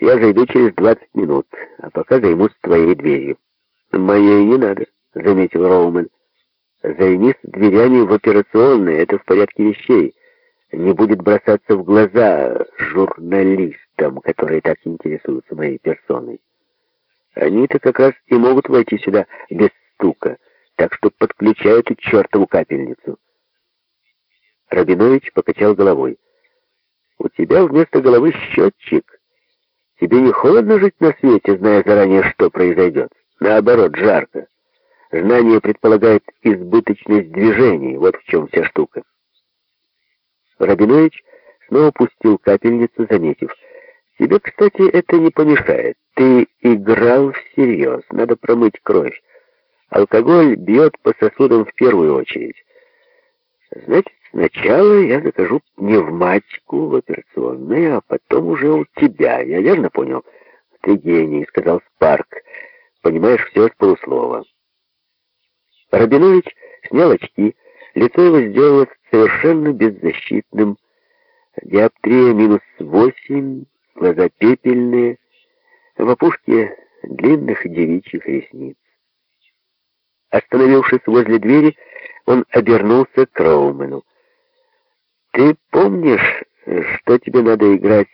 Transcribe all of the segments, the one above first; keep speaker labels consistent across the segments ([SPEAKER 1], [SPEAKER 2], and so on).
[SPEAKER 1] Я зайду через двадцать минут, а пока займусь твоей дверью». «Моей не надо», — заметил Роуман. «Займись дверями в операционной, это в порядке вещей. Не будет бросаться в глаза журналистам, которые так интересуются моей персоной. Они-то как раз и могут войти сюда без стука, так что подключай эту чертову капельницу». Рабинович покачал головой. «У тебя вместо головы счетчик». Тебе не холодно жить на свете, зная заранее, что произойдет? Наоборот, жарко. Знание предполагает избыточность движений, вот в чем вся штука. Рабинович снова пустил капельницу, заметив. Тебе, кстати, это не помешает. Ты играл всерьез, надо промыть кровь. Алкоголь бьет по сосудам в первую очередь. Значит, Сначала я закажу пневматику в операционной, а потом уже у тебя. Я верно понял? Ты гений, сказал Спарк. Понимаешь все с полуслова. Рабинович снял очки. Лицо его сделалось совершенно беззащитным. Диоптрия минус восемь, глаза пепельные, в опушке длинных девичьих ресниц. Остановившись возле двери, он обернулся к Роумену. Ты помнишь, что тебе надо играть?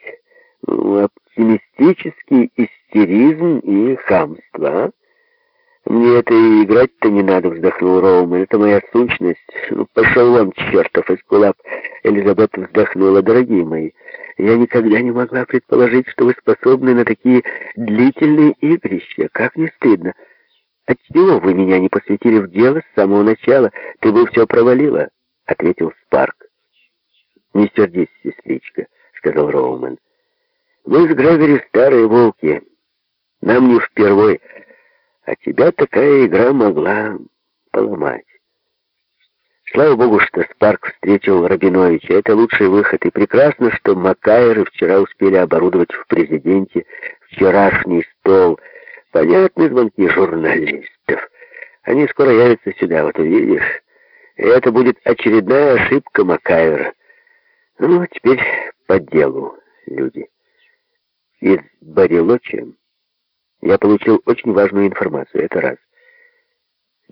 [SPEAKER 1] Оптимистический истеризм и хамство, а? Мне это и играть-то не надо, вздохнул Роумен. Это моя сущность. Ну, пошел вам, чертов, эскулап. Элизабет вздохнула. Дорогие мои, я никогда не могла предположить, что вы способны на такие длительные игрища. Как не стыдно. Отчего вы меня не посвятили в дело с самого начала? Ты бы все провалила, ответил Спарк. «Не сердись, сестричка», — сказал Роуман. «Мы с Грегори старые волки. Нам не впервой, а тебя такая игра могла поломать». Слава богу, что Спарк встретил Рабиновича. Это лучший выход. И прекрасно, что Макайры вчера успели оборудовать в президенте вчерашний стол. Понятны звонки журналистов. Они скоро явятся сюда, вот увидишь. И это будет очередная ошибка Макайра. Ну, а теперь по делу, люди. Из Барилочи я получил очень важную информацию, это раз.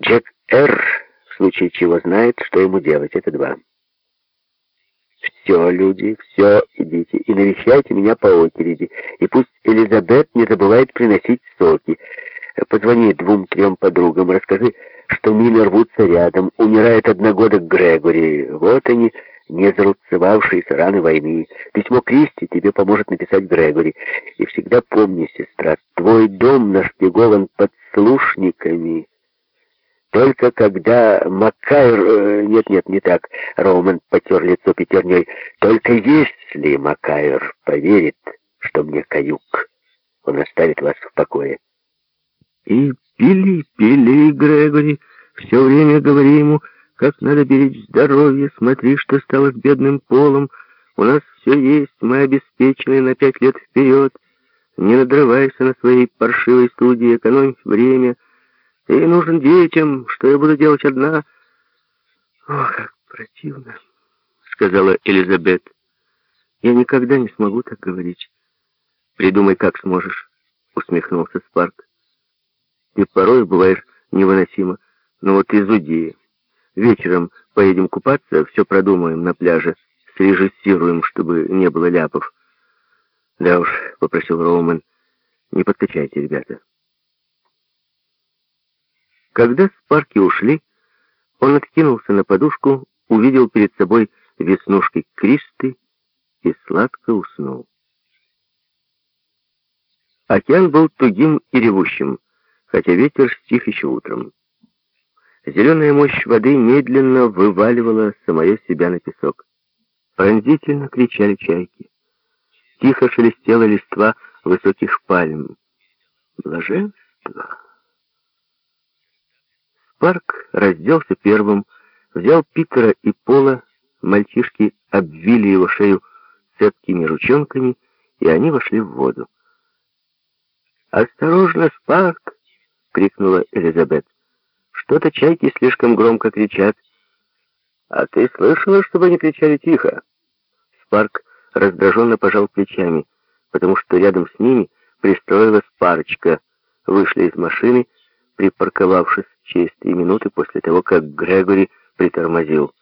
[SPEAKER 1] Джек Р. в случае чего знает, что ему делать, это два. Все, люди, все, идите и навещайте меня по очереди. И пусть Элизабет не забывает приносить соки. Позвони двум-трем подругам, расскажи, что мины рвутся рядом, умирает одногодок Грегори. Вот они не зарубцевавшиеся раны войны. Письмо Кристи тебе поможет написать Грегори. И всегда помни, сестра, твой дом нашпигован подслушниками. Только когда Макайр... Нет-нет, э, не так. Роман потер лицо пятерней. Только если Макайр поверит, что мне каюк, он оставит вас в покое.
[SPEAKER 2] И пили, пили, Грегори. Все время говори ему как надо беречь здоровье, смотри, что стало с бедным полом. У нас все есть, мы обеспечены на пять лет вперед. Не надрывайся на своей паршивой студии, экономь время. Ты нужен детям, что я буду делать одна? Ох, как противно, сказала Элизабет. Я никогда не смогу так говорить. Придумай, как сможешь, усмехнулся Спарк. Ты порой бываешь невыносимо, но вот изуди. Вечером поедем купаться, все продумаем на пляже, срежиссируем, чтобы не было ляпов. Да уж, попросил Роуман, не подкачайте, ребята. Когда Спарки ушли, он откинулся на подушку, увидел перед собой веснушки Кристы и сладко уснул. Океан был тугим и ревущим, хотя ветер стих еще утром. Зеленая мощь воды медленно вываливала самое себя на песок. Пронзительно кричали чайки. Тихо шелестела листва высоких пальм. Блаженство! Спарк разделся первым, взял Питера и Пола, мальчишки обвили его шею цепкими ручонками, и они вошли в воду. «Осторожно, Спарк!» — крикнула Элизабет. Что-то чайки слишком громко кричат. А ты слышала, чтобы они кричали тихо? Спарк раздраженно пожал плечами. потому что рядом с ними пристроилась парочка, вышли из машины, припарковавшись через три минуты после того, как Грегори притормозил.